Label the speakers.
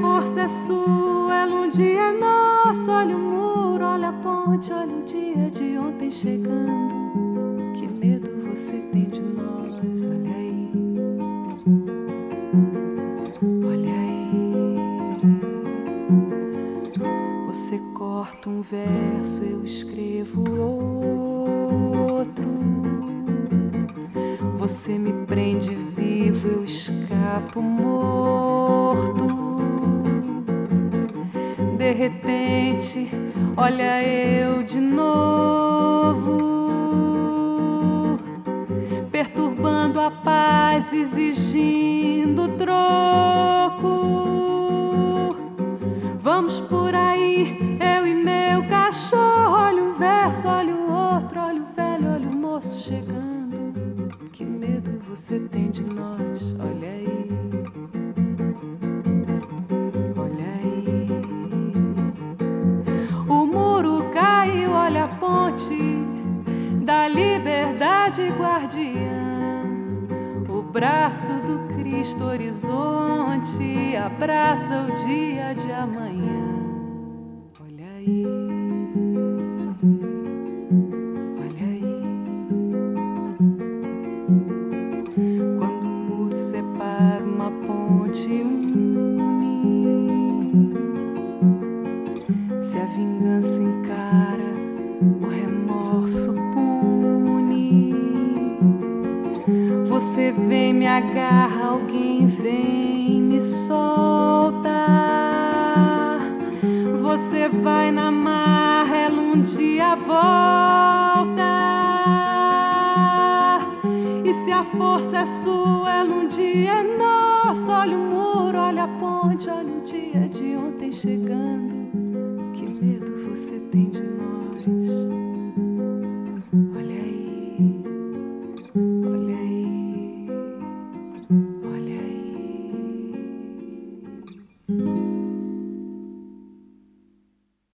Speaker 1: força é sua, ela um dia nossa. Olha o muro, olha a ponte, olha o dia de ontem chegando. Que medo você tem de nós, olha aí. Olha aí. Você corta um verso, eu escrevo outro. Você me prende vivo, eu escapo morto. De repente, olha eu de novo, perturbando a paz, exigindo troco. Vamos por aí, eu e meu cachorro. Olha um verso, olha o outro, olha o velho, olha o moço chegando. Que medo você tem de nós, da liberdade guardiã. O braço do Cristo horizonte abraça o dia de amanhã. Olha aí. Olha aí. Quando o muro separa uma ponte Você vem, me agarra, alguém vem, me solta. Você vai na marra, ela um dia volta. E se a força é sua, ela um dia é nossa. Olha o muro, olha a ponte, olha o dia de ontem chegando.